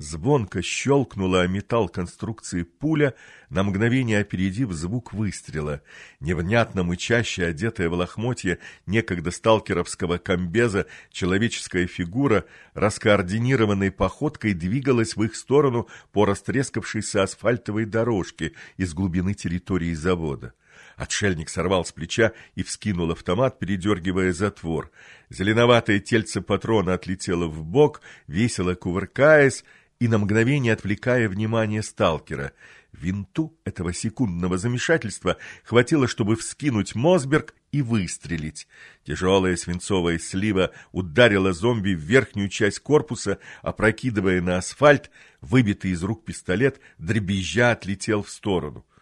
Звонко щелкнула о металл конструкции пуля, на мгновение опередив звук выстрела. Невнятно мычащая, одетая в лохмотье некогда сталкеровского комбеза, человеческая фигура, раскоординированной походкой двигалась в их сторону по растрескавшейся асфальтовой дорожке из глубины территории завода. Отшельник сорвал с плеча и вскинул автомат, передергивая затвор. Зеленоватое тельце патрона отлетело в бок, весело кувыркаясь, и на мгновение отвлекая внимание сталкера. Винту этого секундного замешательства хватило, чтобы вскинуть Мосберг и выстрелить. Тяжелая свинцовая слива ударила зомби в верхнюю часть корпуса, опрокидывая на асфальт, выбитый из рук пистолет, дребезжа отлетел в сторону. —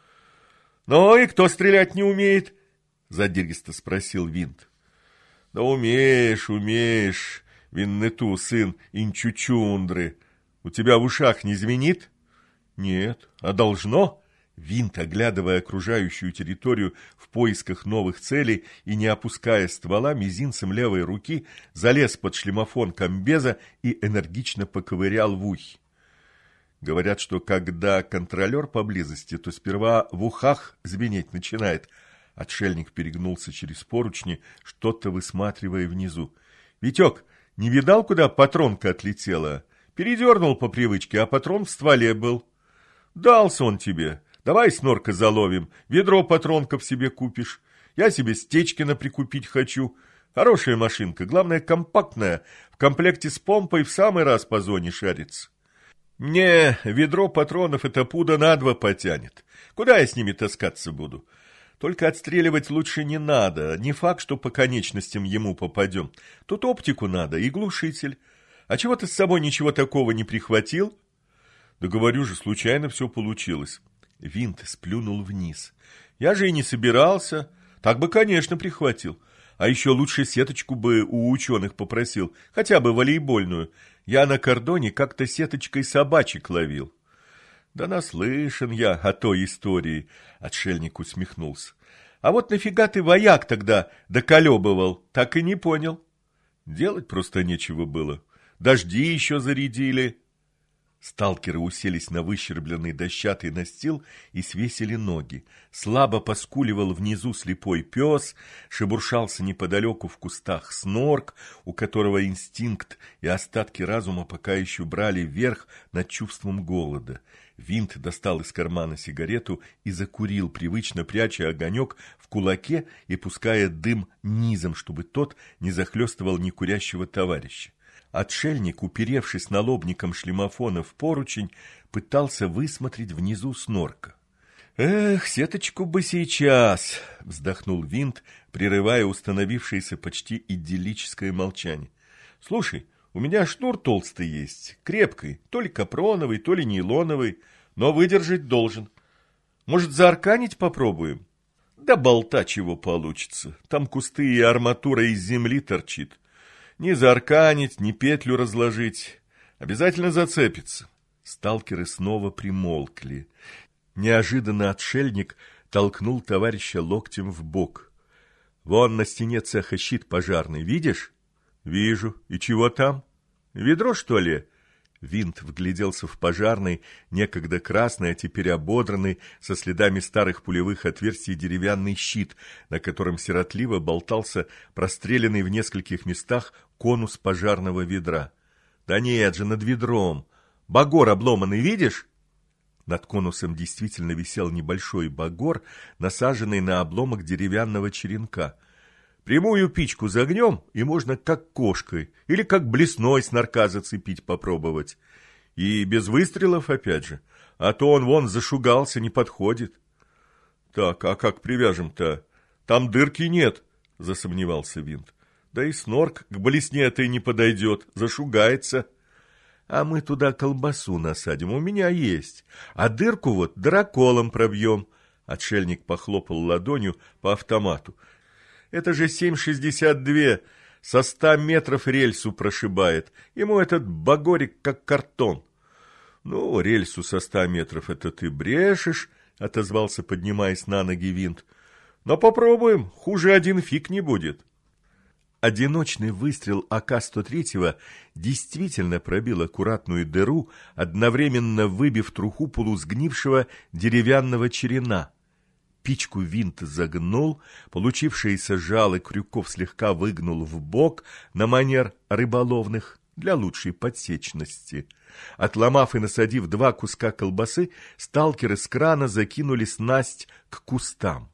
Ну и кто стрелять не умеет? — задиристо спросил Винт. — Да умеешь, умеешь, Виннету, сын Инчучундры, у тебя в ушах не звенит? Нет. А должно? Винт, оглядывая окружающую территорию в поисках новых целей и не опуская ствола мизинцем левой руки, залез под шлемофон комбеза и энергично поковырял в ухе. Говорят, что когда контролер поблизости, то сперва в ухах звенеть начинает. Отшельник перегнулся через поручни, что-то высматривая внизу. — Витек, не видал, куда патронка отлетела? — Передернул по привычке, а патрон в стволе был. Дался он тебе. Давай снорка заловим, ведро патронков себе купишь. Я себе Стечкина прикупить хочу. Хорошая машинка, главное компактная, в комплекте с помпой в самый раз по зоне шарится. Мне ведро патронов это пуда на два потянет. Куда я с ними таскаться буду? Только отстреливать лучше не надо. Не факт, что по конечностям ему попадем. Тут оптику надо и глушитель. А чего ты с собой ничего такого не прихватил? Да говорю же, случайно все получилось. Винт сплюнул вниз. Я же и не собирался. Так бы, конечно, прихватил. А еще лучше сеточку бы у ученых попросил, хотя бы волейбольную. Я на кордоне как-то сеточкой собачек ловил. Да наслышан я о той истории, отшельник усмехнулся. А вот нафига ты вояк тогда доколебывал, так и не понял. Делать просто нечего было дожди еще зарядили. Сталкеры уселись на выщербленный дощатый настил и свесили ноги. Слабо поскуливал внизу слепой пес, шебуршался неподалеку в кустах снорк, у которого инстинкт и остатки разума пока еще брали верх над чувством голода. Винт достал из кармана сигарету и закурил, привычно пряча огонек в кулаке и пуская дым низом, чтобы тот не захлестывал некурящего товарища. Отшельник, уперевшись налобником шлемофона в поручень, пытался высмотреть внизу снорка. «Эх, сеточку бы сейчас!» — вздохнул Винт, прерывая установившееся почти идиллическое молчание. «Слушай, у меня шнур толстый есть, крепкий, то ли капроновый, то ли нейлоновый, но выдержать должен. Может, заарканить попробуем?» «Да болта чего получится, там кусты и арматура из земли торчит. Ни заарканить, ни петлю разложить. Обязательно зацепится. Сталкеры снова примолкли. Неожиданно отшельник толкнул товарища локтем в бок. Вон на стене цеха щит пожарный, видишь? Вижу. И чего там? Ведро, что ли? Винт вгляделся в пожарный, некогда красный, а теперь ободранный, со следами старых пулевых отверстий деревянный щит, на котором сиротливо болтался простреленный в нескольких местах конус пожарного ведра. Да нет же, над ведром. Багор обломанный, видишь? Над конусом действительно висел небольшой багор, насаженный на обломок деревянного черенка. Прямую пичку загнем, и можно как кошкой, или как блесной с нарка зацепить попробовать. И без выстрелов опять же, а то он вон зашугался, не подходит. Так, а как привяжем-то? Там дырки нет, засомневался Винт. Да и снорк к блесне этой не подойдет, зашугается. А мы туда колбасу насадим, у меня есть. А дырку вот драколом пробьем. Отшельник похлопал ладонью по автомату. Это же 7,62, со ста метров рельсу прошибает. Ему этот багорик как картон. Ну, рельсу со ста метров это ты брешешь, отозвался, поднимаясь на ноги винт. Но попробуем, хуже один фиг не будет. Одиночный выстрел АК-103 действительно пробил аккуратную дыру, одновременно выбив труху полусгнившего деревянного черена. Пичку винт загнул, получившиеся жало крюков слегка выгнул в бок на манер рыболовных для лучшей подсечности. Отломав и насадив два куска колбасы, сталкеры с крана закинули снасть к кустам.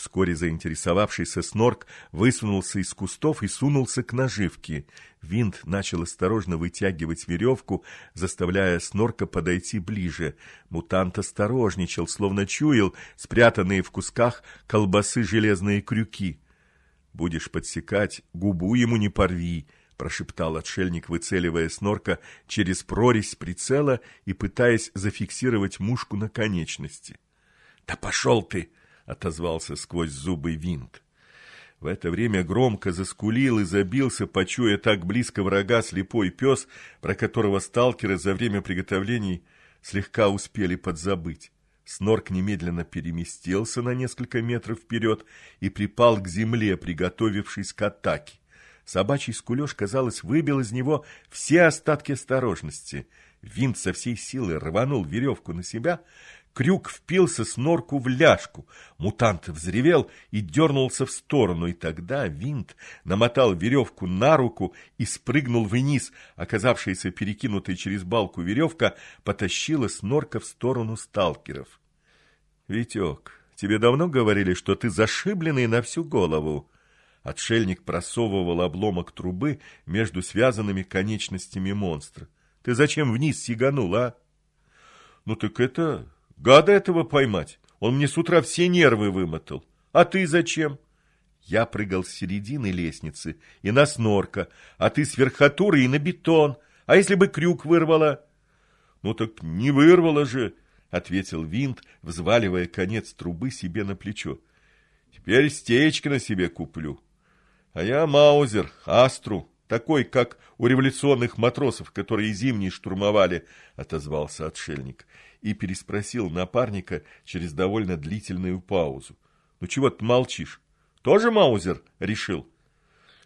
Вскоре заинтересовавшийся снорк высунулся из кустов и сунулся к наживке. Винт начал осторожно вытягивать веревку, заставляя снорка подойти ближе. Мутант осторожничал, словно чуял спрятанные в кусках колбасы железные крюки. «Будешь подсекать, губу ему не порви», — прошептал отшельник, выцеливая снорка через прорезь прицела и пытаясь зафиксировать мушку на конечности. «Да пошел ты!» Отозвался сквозь зубы винт. В это время громко заскулил и забился, почуя так близко врага слепой пес, про которого сталкеры за время приготовлений слегка успели подзабыть. Снорк немедленно переместился на несколько метров вперед и припал к земле, приготовившись к атаке. Собачий скулеж, казалось, выбил из него все остатки осторожности. Винт со всей силы рванул веревку на себя, Крюк впился с норку в ляжку. Мутант взревел и дернулся в сторону, и тогда винт намотал веревку на руку и спрыгнул вниз. Оказавшаяся перекинутой через балку веревка потащила снорка в сторону сталкеров. — Витек, тебе давно говорили, что ты зашибленный на всю голову? Отшельник просовывал обломок трубы между связанными конечностями монстра. — Ты зачем вниз сиганул, а? — Ну так это... Гада этого поймать. Он мне с утра все нервы вымотал. А ты зачем? Я прыгал с середины лестницы и на снорка, а ты с верхотуры и на бетон. А если бы крюк вырвало? Ну так не вырвало же, ответил винт, взваливая конец трубы себе на плечо. Теперь стечки на себе куплю. А я Маузер, Астру, такой, как у революционных матросов, которые зимние штурмовали, отозвался отшельник и переспросил напарника через довольно длительную паузу. «Ну чего ты молчишь? Тоже Маузер решил?»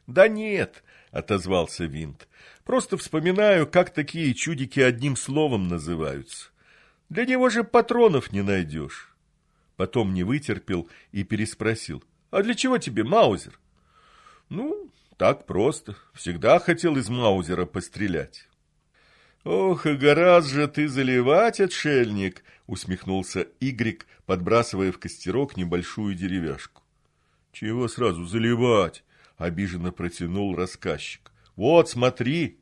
«Да нет», — отозвался Винт. «Просто вспоминаю, как такие чудики одним словом называются. Для него же патронов не найдешь». Потом не вытерпел и переспросил. «А для чего тебе Маузер?» «Ну, так просто. Всегда хотел из Маузера пострелять». «Ох, и гораздо же ты заливать, отшельник!» — усмехнулся Игрик, подбрасывая в костерок небольшую деревяшку. «Чего сразу заливать?» — обиженно протянул рассказчик. «Вот, смотри!»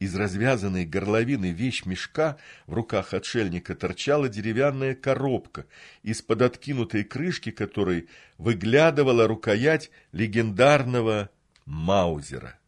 Из развязанной горловины вещь-мешка в руках отшельника торчала деревянная коробка, из-под откинутой крышки которой выглядывала рукоять легендарного Маузера.